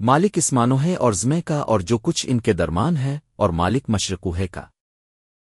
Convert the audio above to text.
مالک اسمانو ہے اور زمے کا اور جو کچھ ان کے درمان ہے اور مالک مشرقوہے کا۔